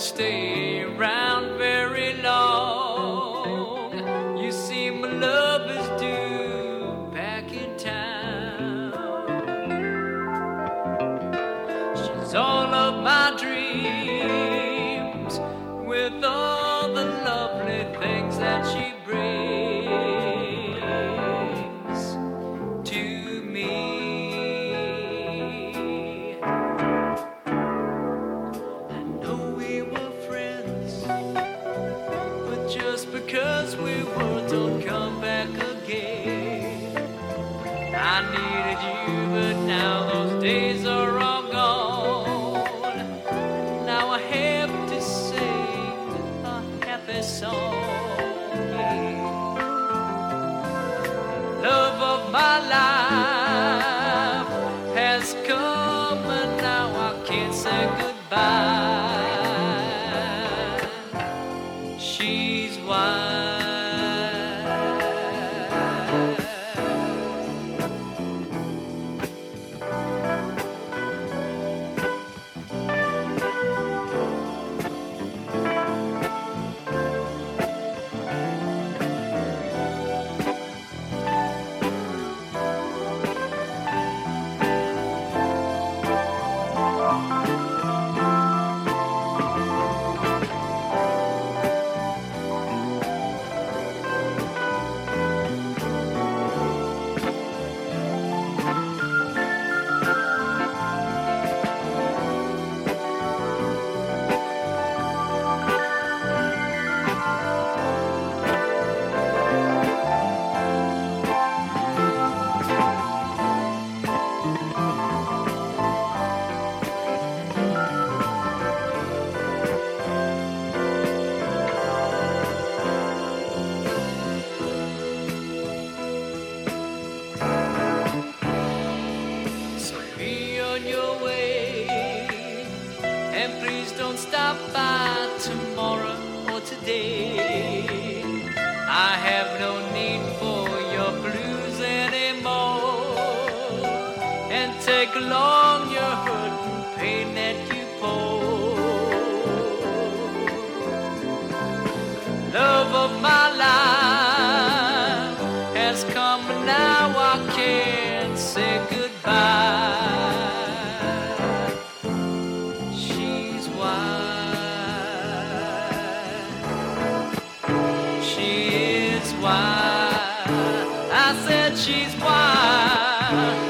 stay you, but now those days are. day I have she's wild.